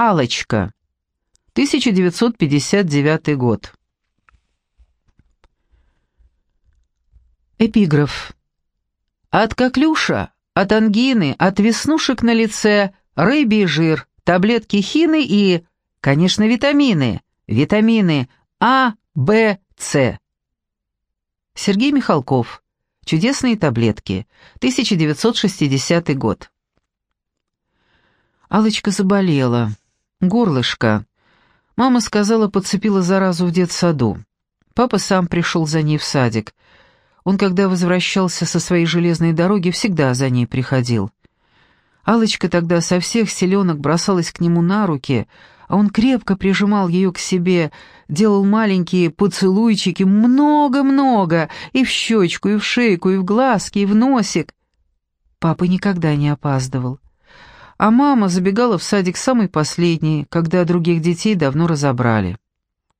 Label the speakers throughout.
Speaker 1: Алочка. 1959 год. Эпиграф. От коклюша, от ангины, от веснушек на лице, рыбий жир, таблетки хины и, конечно, витамины. Витамины А, Б, С. Сергей Михалков. Чудесные таблетки. 1960 год. Алочка заболела. Горлышко. Мама сказала, подцепила заразу в детсаду. Папа сам пришел за ней в садик. Он, когда возвращался со своей железной дороги, всегда за ней приходил. Алочка тогда со всех селенок бросалась к нему на руки, а он крепко прижимал ее к себе, делал маленькие поцелуйчики, много-много, и в щечку, и в шейку, и в глазки, и в носик. Папа никогда не опаздывал. А мама забегала в садик самый последний, когда других детей давно разобрали.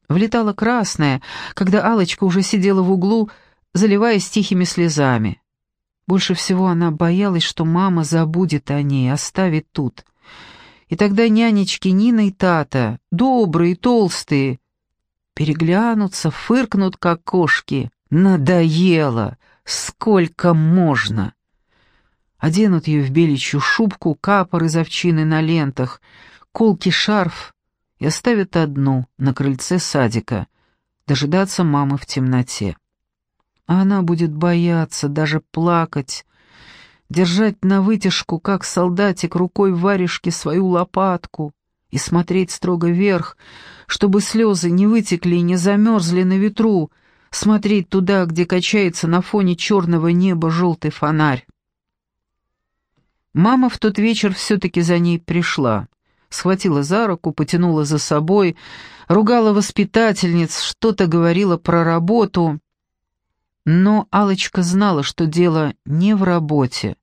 Speaker 1: Влетала красная, когда алочка уже сидела в углу, заливаясь тихими слезами. Больше всего она боялась, что мама забудет о ней, оставит тут. И тогда нянечки Нина и Тата, добрые, толстые, переглянутся, фыркнут, как кошки. Надоело! Сколько можно! Оденут ее в беличью шубку, капор из овчины на лентах, колки шарф и оставят одну на крыльце садика, дожидаться мамы в темноте а она будет бояться, даже плакать, держать на вытяжку, как солдатик, рукой в варежке свою лопатку и смотреть строго вверх, чтобы слезы не вытекли и не замерзли на ветру, смотреть туда, где качается на фоне черного неба желтый фонарь. Мама в тот вечер все-таки за ней пришла, схватила за руку, потянула за собой, ругала воспитательниц, что-то говорила про работу — но Алочка знала, что дело не в работе.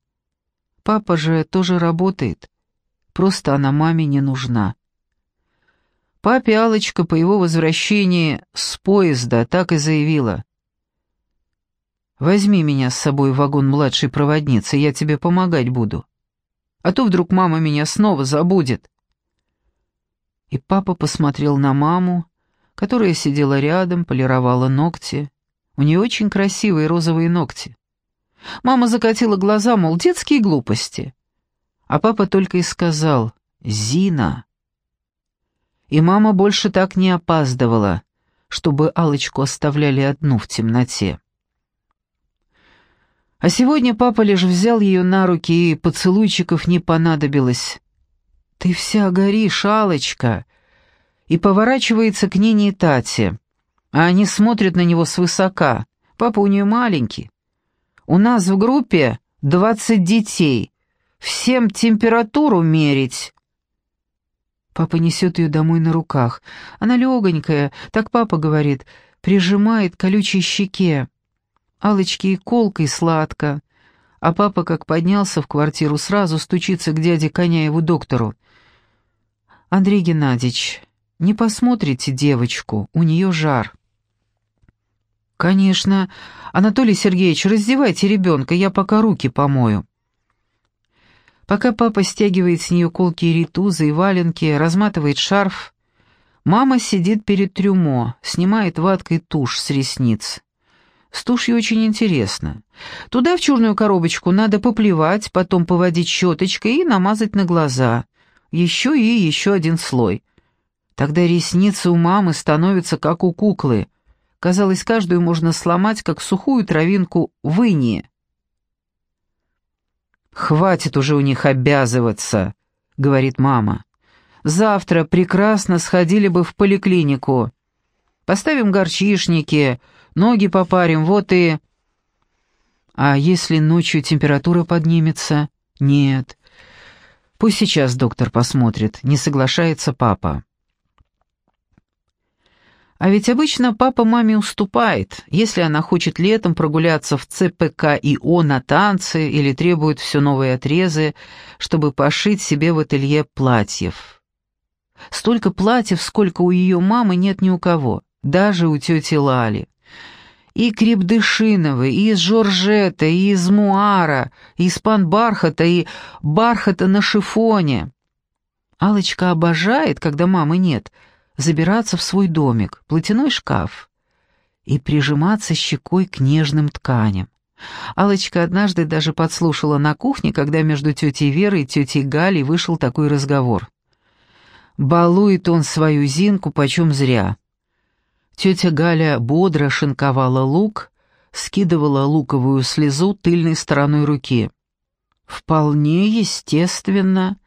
Speaker 1: Папа же тоже работает, просто она маме не нужна. Папе Алочка по его возвращении с поезда так и заявила. «Возьми меня с собой в вагон младшей проводницы, я тебе помогать буду. А то вдруг мама меня снова забудет». И папа посмотрел на маму, которая сидела рядом, полировала ногти, у нее очень красивые розовые ногти. Мама закатила глаза, мол, детские глупости. А папа только и сказал «Зина». И мама больше так не опаздывала, чтобы алочку оставляли одну в темноте. А сегодня папа лишь взял ее на руки, и поцелуйчиков не понадобилось. «Ты вся горишь, Алочка!» И поворачивается к Нине и Тате а они смотрят на него свысока. Папа у нее маленький. У нас в группе двадцать детей. Всем температуру мерить. Папа несет ее домой на руках. Она легонькая, так папа говорит, прижимает колючей щеке. Алочке и колкой сладко. А папа, как поднялся в квартиру, сразу стучится к дяде Коняеву доктору. «Андрей Геннадьевич, не посмотрите девочку, у нее жар». «Конечно. Анатолий Сергеевич, раздевайте ребенка, я пока руки помою». Пока папа стягивает с нее колки ритузы и валенки, разматывает шарф, мама сидит перед трюмо, снимает ваткой тушь с ресниц. С тушью очень интересно. Туда в черную коробочку надо поплевать, потом поводить щеточкой и намазать на глаза. Еще и еще один слой. Тогда ресницы у мамы становятся как у куклы — Казалось, каждую можно сломать, как сухую травинку в инии. «Хватит уже у них обязываться», — говорит мама. «Завтра прекрасно сходили бы в поликлинику. Поставим горчишники, ноги попарим, вот и...» «А если ночью температура поднимется?» «Нет». «Пусть сейчас доктор посмотрит», — не соглашается папа. А ведь обычно папа маме уступает, если она хочет летом прогуляться в ЦПК и О на танцы или требует все новые отрезы, чтобы пошить себе в ателье платьев. Столько платьев, сколько у ее мамы нет ни у кого, даже у тети Лали. И крепдышиновые, и из жоржета, и из муара, и из пан-бархата, и бархата на шифоне. Алочка обожает, когда мамы нет, забираться в свой домик, платяной шкаф и прижиматься щекой к нежным тканям. Алочка однажды даже подслушала на кухне, когда между тетей Верой и тетей Галей вышел такой разговор. «Балует он свою Зинку почем зря». Тетя Галя бодро шинковала лук, скидывала луковую слезу тыльной стороной руки. Вполне естественно.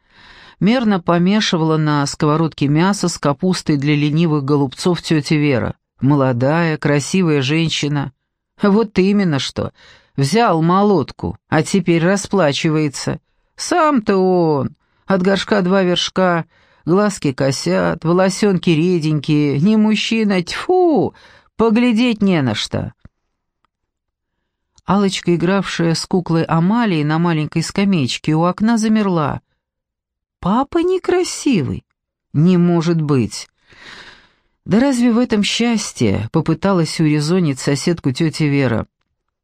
Speaker 1: Мерно помешивала на сковородке мясо с капустой для ленивых голубцов тетя Вера. Молодая, красивая женщина. Вот именно что. Взял молотку, а теперь расплачивается. Сам-то он. От горшка два вершка, глазки косят, волосенки реденькие, не мужчина, тьфу, поглядеть не на что. Алочка, игравшая с куклой Амалией на маленькой скамеечке у окна, замерла. «Папа некрасивый? Не может быть!» «Да разве в этом счастье?» — попыталась урезонить соседку тетя Вера.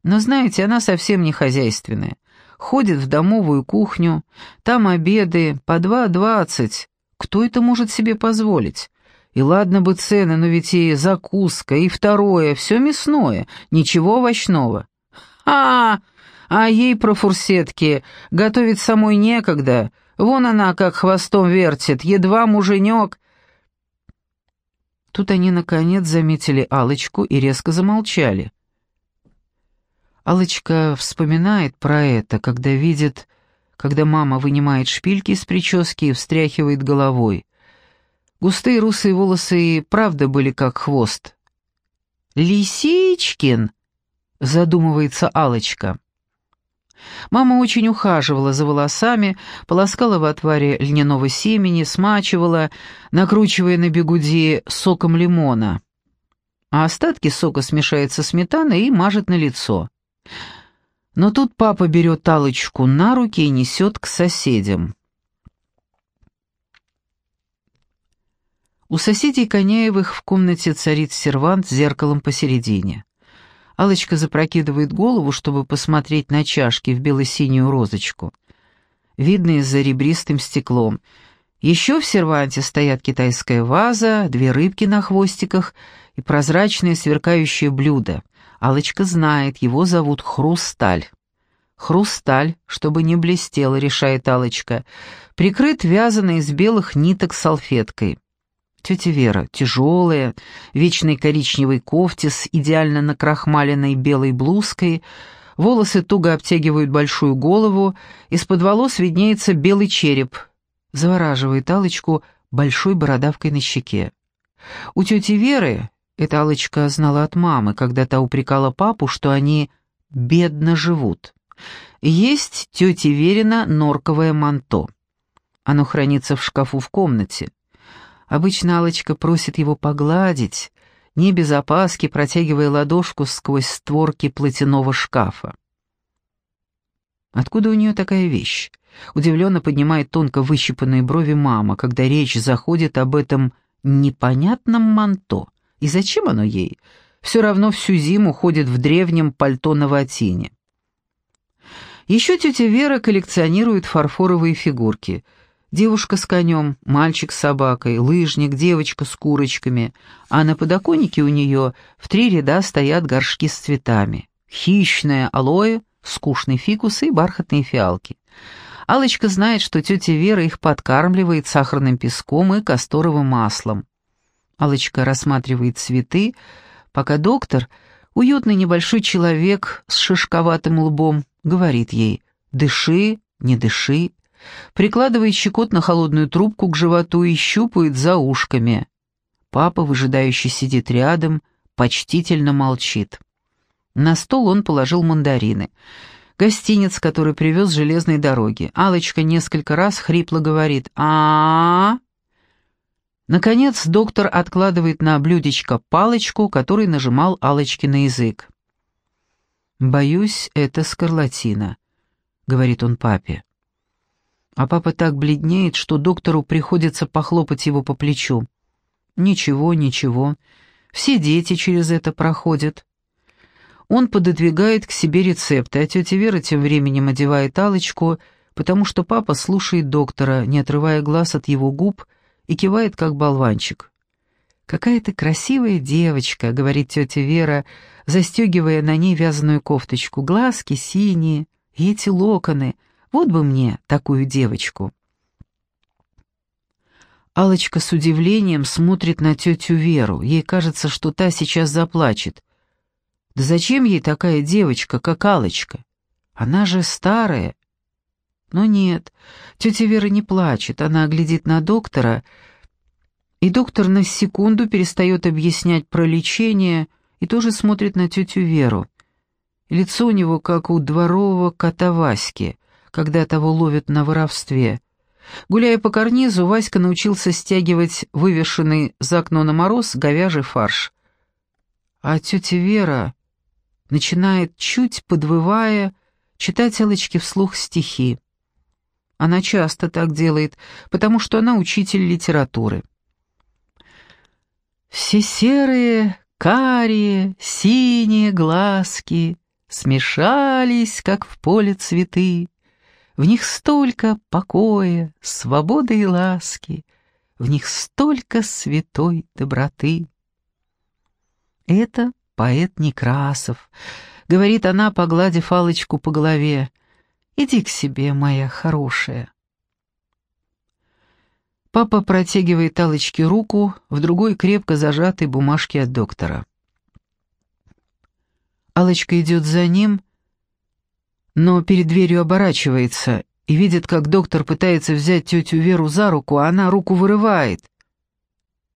Speaker 1: «Но знаете, она совсем не хозяйственная. Ходит в домовую кухню, там обеды по два двадцать. Кто это может себе позволить? И ладно бы цены, но ведь и закуска, и второе, все мясное, ничего овощного. А, а ей про фурсетки готовить самой некогда. Вон она как хвостом вертит, едва муженек. Тут они, наконец, заметили алочку и резко замолчали. алочка вспоминает про это, когда видит, когда мама вынимает шпильки из прически и встряхивает головой. Густые русые волосы и правда были как хвост. «Лисичкин!» задумывается Алочка. Мама очень ухаживала за волосами, полоскала в отваре льняного семени, смачивала, накручивая на бегуди соком лимона. А остатки сока смешает со сметаной и мажет на лицо. Но тут папа берет Алочку на руки и несет к соседям. У соседей Коняевых в комнате царит сервант с зеркалом посередине. Алочка запрокидывает голову, чтобы посмотреть на чашки в бело-синюю розочку. Видно за ребристым стеклом. Еще в серванте стоят китайская ваза, две рыбки на хвостиках и прозрачное сверкающее блюдо. Алочка знает, его зовут Хрусталь. Хрусталь, чтобы не блестело, решает Алочка, прикрыт вязаной из белых ниток салфеткой. Тетя Вера, тяжелая, вечной коричневой кофте с идеально накрахмаленной белой блузкой, волосы туго обтягивают большую голову, из-под волос виднеется белый череп, завораживает Алочку большой бородавкой на щеке. У тети Веры, эта Алочка знала от мамы, когда та упрекала папу, что они бедно живут. Есть тете Верина норковое манто. Оно хранится в шкафу в комнате. Обычно Алочка просит его погладить, не без опаски протягивая ладошку сквозь створки платяного шкафа. Откуда у нее такая вещь? Удивленно поднимает тонко выщипанные брови мама, когда речь заходит об этом непонятном манто. И зачем оно ей? Все равно всю зиму ходит в древнем пальто на ватине. Еще тетя Вера коллекционирует фарфоровые фигурки — Девушка с конем, мальчик с собакой, лыжник, девочка с курочками, а на подоконнике у нее в три ряда стоят горшки с цветами. Хищное алоэ, скучный фикус и бархатные фиалки. Алочка знает, что тетя Вера их подкармливает сахарным песком и касторовым маслом. Алочка рассматривает цветы, пока доктор, уютный небольшой человек с шишковатым лбом, говорит ей «Дыши, не дыши, прикладывает щекот на холодную трубку к животу и щупает за ушками. Папа, выжидающий, сидит рядом, почтительно молчит. На стол он положил мандарины. Гостинец, который привез с железной дороги. алочка несколько раз хрипло говорит а, -а, -а Наконец доктор откладывает на блюдечко палочку, которой нажимал алочки на язык. «Боюсь, это скарлатина», — говорит он папе. А папа так бледнеет, что доктору приходится похлопать его по плечу. «Ничего, ничего. Все дети через это проходят». Он пододвигает к себе рецепты, а тетя Вера тем временем одевает алочку потому что папа слушает доктора, не отрывая глаз от его губ, и кивает, как болванчик. «Какая ты красивая девочка», — говорит тетя Вера, застегивая на ней вязаную кофточку. «Глазки синие, и эти локоны. Вот бы мне такую девочку». Алочка с удивлением смотрит на тетю Веру. Ей кажется, что та сейчас заплачет. Да зачем ей такая девочка, как Алочка? Она же старая. Но нет, тетя Вера не плачет, она глядит на доктора, и доктор на секунду перестает объяснять про лечение и тоже смотрит на тетю Веру. Лицо у него как у дворового кота Васьки, когда того ловят на воровстве. Гуляя по карнизу, Васька научился стягивать вывешенный за окно на мороз говяжий фарш. А тетя Вера начинает, чуть подвывая, читать Алочке вслух стихи. Она часто так делает, потому что она учитель литературы. Все серые, карие, синие глазки смешались, как в поле цветы. В них столько покоя, свободы и ласки, в них столько святой доброты. Это поэт Некрасов, говорит она, погладив Алочку по голове. Иди к себе, моя хорошая. Папа протягивает Алочке руку в другой крепко зажатой бумажке от доктора. Алочка идет за ним, но перед дверью оборачивается и видит, как доктор пытается взять тетю Веру за руку, а она руку вырывает.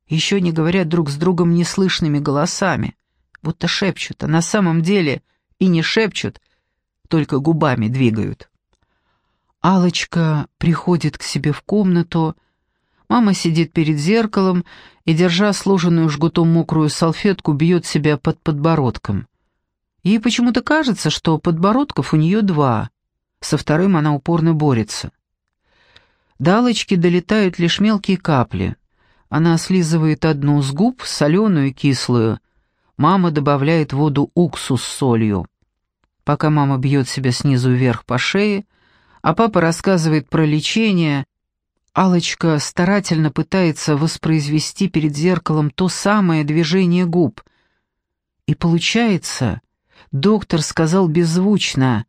Speaker 1: Еще не говорят друг с другом неслышными голосами, будто шепчут, а на самом деле и не шепчут, только губами двигают. Алочка приходит к себе в комнату, мама сидит перед зеркалом и, держа сложенную жгутом мокрую салфетку, бьет себя под подбородком. Ей почему-то кажется, что подбородков у нее два, со вторым она упорно борется. До долетают лишь мелкие капли. Она слизывает одну с губ, соленую и кислую. Мама добавляет воду уксус с солью. Пока мама бьет себя снизу вверх по шее, а папа рассказывает про лечение, алочка старательно пытается воспроизвести перед зеркалом то самое движение губ. И получается, доктор сказал беззвучно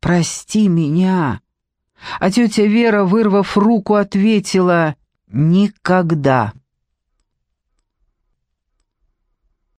Speaker 1: «Прости меня», а тетя Вера, вырвав руку, ответила «Никогда».